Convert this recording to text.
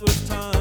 was time.